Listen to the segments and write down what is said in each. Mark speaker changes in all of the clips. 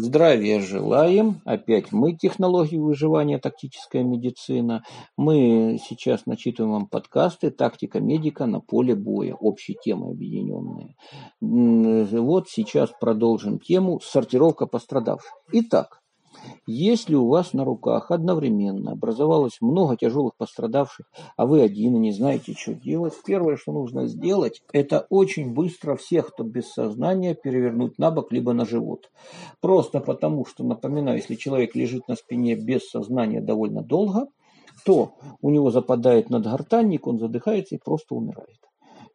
Speaker 1: Здравия желаем. Опять мы технологии выживания, тактическая медицина. Мы сейчас начитываем вам подкасты «Тактика медика на поле боя». Общие темы объединенные. Вот сейчас продолжим тему «Сортировка пострадавших». Итак, если у вас на руках одновременно образовалось много тяжелых пострадавших, а вы один и не знаете, что делать, первое, что нужно сделать, это очень быстро всех, кто без сознания, перевернуть на бок либо на живот. Просто потому, что, напоминаю, если человек лежит на спине без сознания довольно долго, то у него западает надгортанник, он задыхается и просто умирает.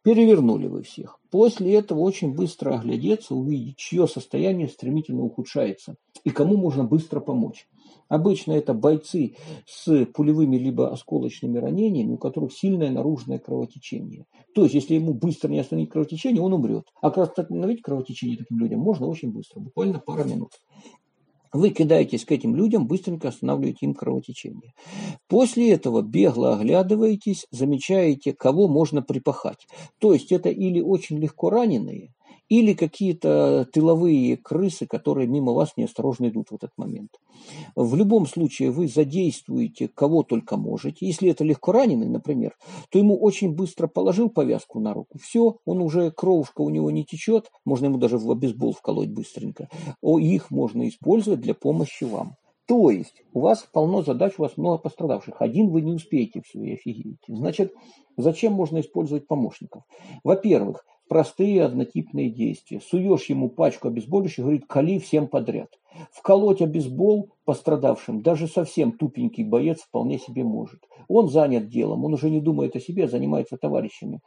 Speaker 1: Перевернули вы всех. После этого очень быстро оглядеться, увидеть, чье состояние стремительно ухудшается и кому можно быстро помочь. Обычно это бойцы с пулевыми либо осколочными ранениями, у которых сильное наружное кровотечение. То есть, если ему быстро не остановить кровотечение, он умрет. А как остановить кровотечение таким людям можно очень быстро, буквально пару минут. Вы кидаетесь к этим людям, быстренько останавливаете им кровотечение. После этого бегло оглядываетесь, замечаете, кого можно припахать. То есть это или очень легко раненые, или какие-то тыловые крысы, которые мимо вас неосторожно идут в этот момент. В любом случае вы задействуете кого только можете. Если это легко раненый, например, то ему очень быстро положил повязку на руку. Все, он уже, кровушка у него не течет, можно ему даже в бейсбол вколоть быстренько. О, их можно использовать для помощи вам. То есть у вас полно задач, у вас много пострадавших. Один вы не успеете все, и офигеете. Значит, зачем можно использовать помощников? Во-первых, простые однотипные действия. Суешь ему пачку обезболивающих, говорит, кали всем подряд. Вколоть обезбол пострадавшим даже совсем тупенький боец вполне себе может. Он занят делом, он уже не думает о себе, а занимается товарищами.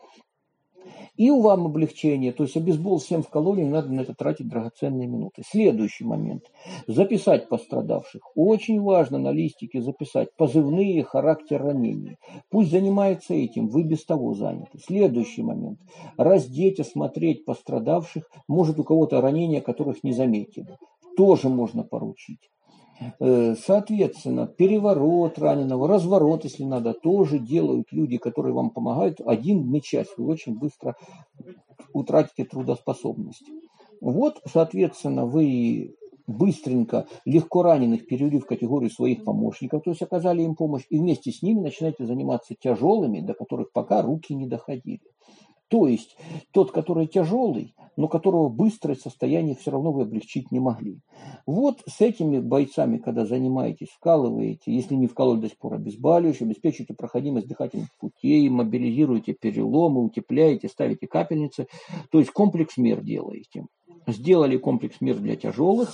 Speaker 1: И у вам облегчение, то есть обезбол всем вкололи, не надо на это тратить драгоценные минуты. Следующий момент. Записать пострадавших. Очень важно на листике записать позывные, характер ранений. Пусть занимается этим, вы без того заняты. Следующий момент. Раздеть, осмотреть пострадавших. Может у кого-то ранения, которых не заметили. Тоже можно поручить. Э, соответственно, переворот раненого, разворот, если надо, тоже делают люди, которые вам помогают. Один на час вы очень быстро утратите трудоспособность. Вот, соответственно, вы быстренько легко раненых перевели в категорию своих помощников, то есть оказали им помощь, и вместе с ними начинаете заниматься тяжелыми, до которых пока руки не доходили. То есть тот, который тяжелый, но которого быстрое состояние все равно вы облегчить не могли. Вот с этими бойцами, когда занимаетесь, вкалываете, если не вкалывали до сих пор обезболивающие, обеспечиваете проходимость дыхательных путей, мобилизируете переломы, утепляете, ставите капельницы, то есть комплекс мер делаете. Сделали комплекс мер для тяжелых,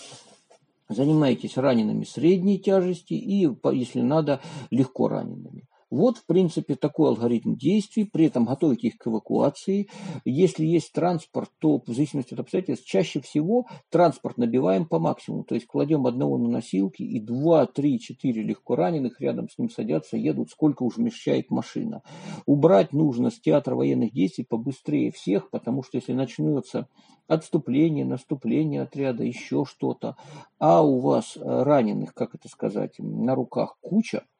Speaker 1: занимаетесь ранеными средней тяжести и, если надо, легко ранеными. Вот, в принципе, такой алгоритм действий. При этом готовить их к эвакуации. Если есть транспорт, то в зависимости от обстоятельств, чаще всего транспорт набиваем по максимуму. То есть кладем одного на носилки и два, три, четыре легко раненых рядом с ним садятся, едут, сколько уж вмещает машина. Убрать нужно с театра военных действий побыстрее всех, потому что если начнется отступление, наступление отряда, еще что-то, а у вас раненых, как это сказать, на руках куча, Э,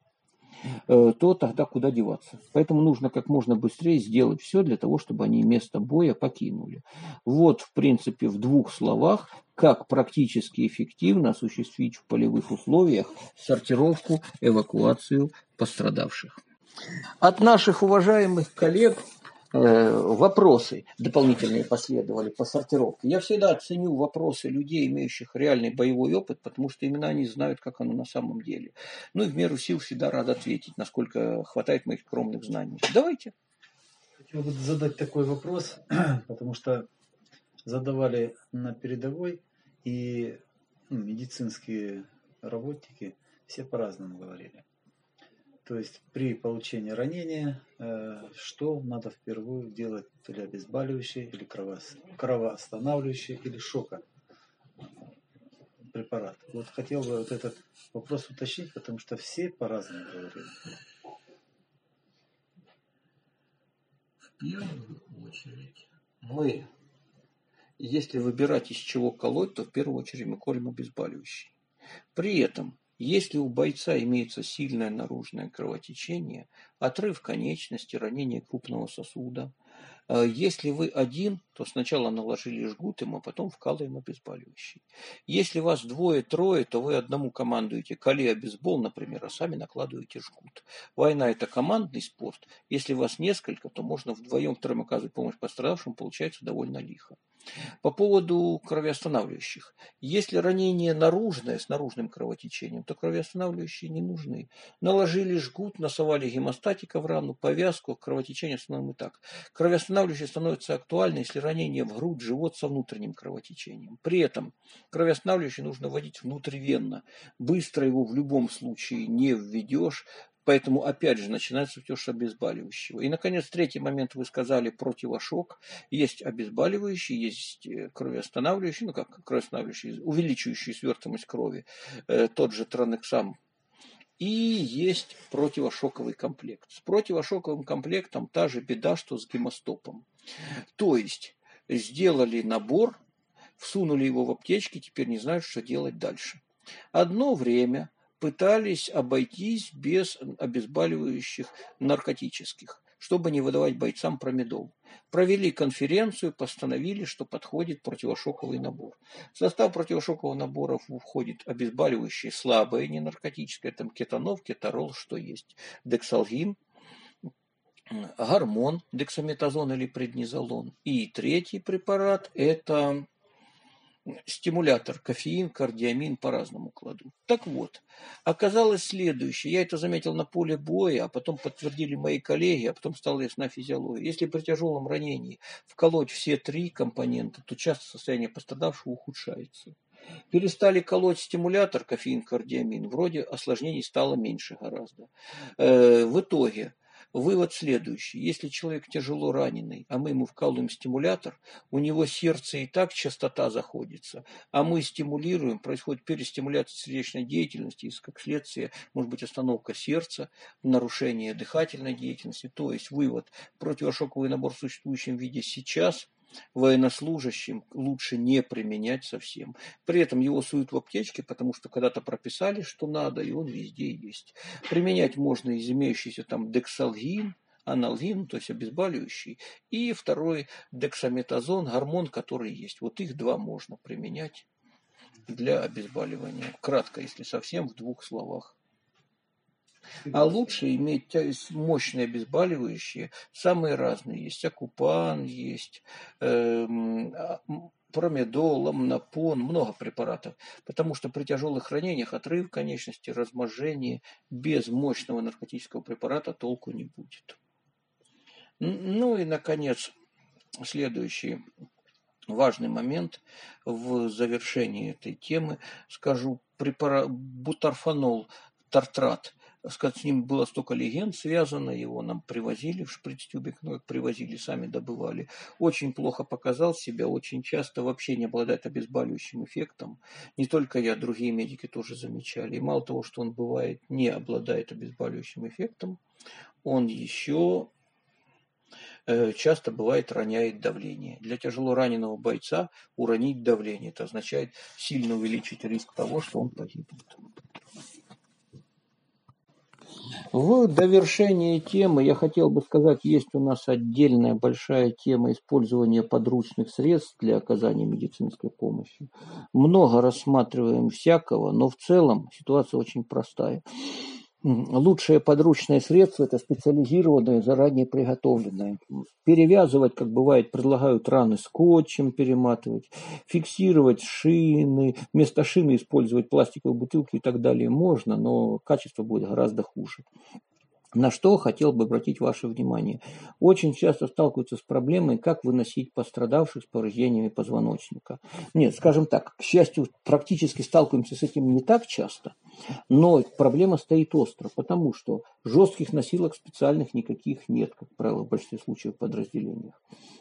Speaker 1: то тогда куда деваться? Поэтому нужно как можно быстрее сделать все для того, чтобы они место боя покинули. Вот, в принципе, в двух словах, как практически эффективно осуществить в полевых условиях сортировку, эвакуацию пострадавших. От наших уважаемых коллег Э, вопросы дополнительные последовали по сортировке. Я всегда ценю вопросы людей, имеющих реальный боевой опыт, потому что именно они знают, как оно на самом деле. Ну и в меру сил всегда рад ответить, насколько хватает моих скромных знаний. Давайте.
Speaker 2: Хотел бы задать такой вопрос, потому что задавали на передовой, и ну, медицинские работники все по-разному говорили. То есть при получении ранения, э, что надо впервые делать, или обезболивающее, или кровоостанавливающее, или шока препарат. Вот хотел бы вот этот вопрос уточнить, потому что все по-разному говорили.
Speaker 1: В первую очередь мы, если выбирать из чего колоть, то в первую очередь мы колем обезболивающий. При этом если у бойца имеется сильное наружное кровотечение, отрыв конечности, ранение крупного сосуда, если вы один, то сначала наложили жгут им, а потом вкалываем обезболивающий. Если вас двое-трое, то вы одному командуете коли обезбол, например, а сами накладываете жгут. Война – это командный спорт. Если вас несколько, то можно вдвоем-втроем оказывать помощь пострадавшим, получается довольно лихо. По поводу кровоостанавливающих. Если ранение наружное, с наружным кровотечением, то кровоостанавливающие не нужны. Наложили жгут, насовали гемостатика в рану, повязку, кровотечение остановим и так. Кровоостанавливающие становятся актуальны, если ранение в грудь, живот со внутренним кровотечением. При этом кровоостанавливающие нужно вводить внутривенно. Быстро его в любом случае не введешь, Поэтому, опять же, начинается с обезболивающего. И, наконец, третий момент вы сказали противошок. Есть обезболивающий, есть э, кровоостанавливающий, ну как кровоостанавливающий, увеличивающий свертываемость крови, э, тот же транексам. И есть противошоковый комплект. С противошоковым комплектом та же беда, что с гемостопом. То есть, сделали набор, всунули его в аптечки, теперь не знают, что делать дальше. Одно время пытались обойтись без обезболивающих наркотических, чтобы не выдавать бойцам промедол. Провели конференцию, постановили, что подходит противошоковый набор. В состав противошокового набора входит обезболивающие слабые, не наркотические, там кетанов, кетарол, что есть, дексалгин, гормон, дексаметазон или преднизолон. И третий препарат – это стимулятор, кофеин, кардиамин по-разному кладу. Так вот, оказалось следующее. Я это заметил на поле боя, а потом подтвердили мои коллеги, а потом стала ясна физиология. Если при тяжелом ранении вколоть все три компонента, то часто состояние пострадавшего ухудшается. Перестали колоть стимулятор, кофеин, кардиамин, вроде осложнений стало меньше гораздо. Э, в итоге Вывод следующий. Если человек тяжело раненый, а мы ему вкалываем стимулятор, у него сердце и так частота заходится, а мы стимулируем, происходит перестимуляция сердечной деятельности, и как следствие может быть остановка сердца, нарушение дыхательной деятельности. То есть вывод, противошоковый набор в существующем виде сейчас военнослужащим лучше не применять совсем. При этом его суют в аптечке, потому что когда-то прописали, что надо, и он везде есть. Применять можно из имеющийся там дексалгин, аналгин, то есть обезболивающий, и второй дексаметазон, гормон, который есть. Вот их два можно применять для обезболивания. Кратко, если совсем в двух словах. А лучше иметь мощные обезболивающие, самые разные. Есть акупан, есть а, промедол, ламнопон, много препаратов. Потому что при тяжелых ранениях отрыв конечности, разможение без мощного наркотического препарата толку не будет. Ну и, наконец, следующий важный момент в завершении этой темы. Скажу, препарат, бутарфанол, тартрат сказать, с ним было столько легенд связано, его нам привозили в шприц-тюбик, ну, как привозили, сами добывали. Очень плохо показал себя, очень часто вообще не обладает обезболивающим эффектом. Не только я, другие медики тоже замечали. И мало того, что он бывает, не обладает обезболивающим эффектом, он еще э, часто бывает роняет давление. Для тяжело раненого бойца уронить давление, это означает сильно увеличить риск того, что он погибнет. В довершение темы я хотел бы сказать, есть у нас отдельная большая тема использования подручных средств для оказания медицинской помощи. Много рассматриваем всякого, но в целом ситуация очень простая. Лучшее подручное средство – это специализированное, заранее приготовленное. Перевязывать, как бывает, предлагают раны скотчем перематывать, фиксировать шины, вместо шины использовать пластиковые бутылки и так далее можно, но качество будет гораздо хуже. На что хотел бы обратить ваше внимание. Очень часто сталкиваются с проблемой, как выносить пострадавших с повреждениями позвоночника. Нет, скажем так, к счастью, практически сталкиваемся с этим не так часто, но проблема стоит остро, потому что жестких носилок специальных никаких нет, как правило, в большинстве случаев в подразделениях.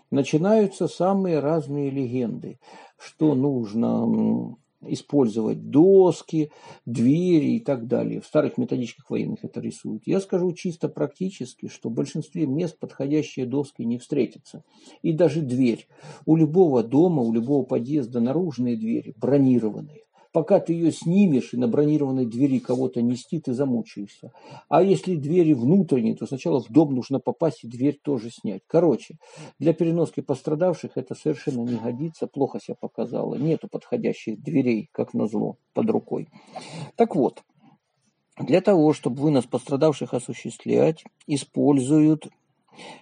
Speaker 1: Начинаются самые разные легенды, что нужно использовать доски, двери и так далее. В старых методичках военных это рисуют. Я скажу чисто практически, что в большинстве мест подходящие доски не встретятся. И даже дверь. У любого дома, у любого подъезда наружные двери бронированные. Пока ты ее снимешь и на бронированной двери кого-то нести, ты замучаешься. А если двери внутренние, то сначала в дом нужно попасть и дверь тоже снять. Короче, для переноски пострадавших это совершенно не годится, плохо себя показало. Нету подходящих дверей, как назло, под рукой. Так вот, для того, чтобы вынос пострадавших осуществлять, используют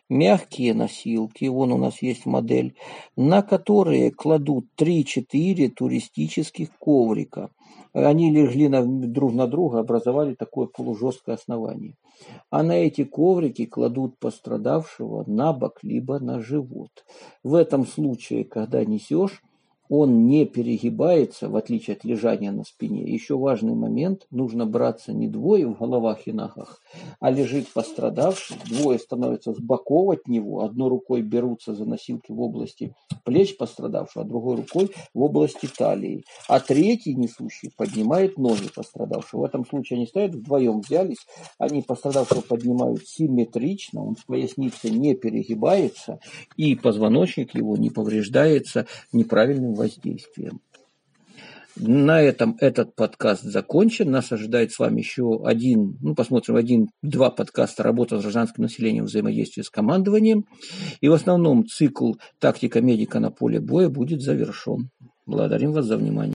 Speaker 1: мягкие носилки, вон у нас есть модель, на которые кладут 3-4 туристических коврика. Они легли на, друг на друга, образовали такое полужесткое основание. А на эти коврики кладут пострадавшего на бок, либо на живот. В этом случае, когда несешь, он не перегибается, в отличие от лежания на спине. Еще важный момент, нужно браться не двое в головах и ногах, а лежит пострадавший, двое становятся с боков от него, одной рукой берутся за носилки в области плеч пострадавшего, а другой рукой в области талии. А третий несущий поднимает ноги пострадавшего. В этом случае они стоят вдвоем взялись, они пострадавшего поднимают симметрично, он в пояснице не перегибается, и позвоночник его не повреждается неправильным воздействием. На этом этот подкаст закончен. Нас ожидает с вами еще один, ну, посмотрим, один-два подкаста «Работа с гражданским населением, взаимодействие с командованием». И в основном цикл «Тактика медика на поле боя» будет завершен. Благодарим вас за внимание.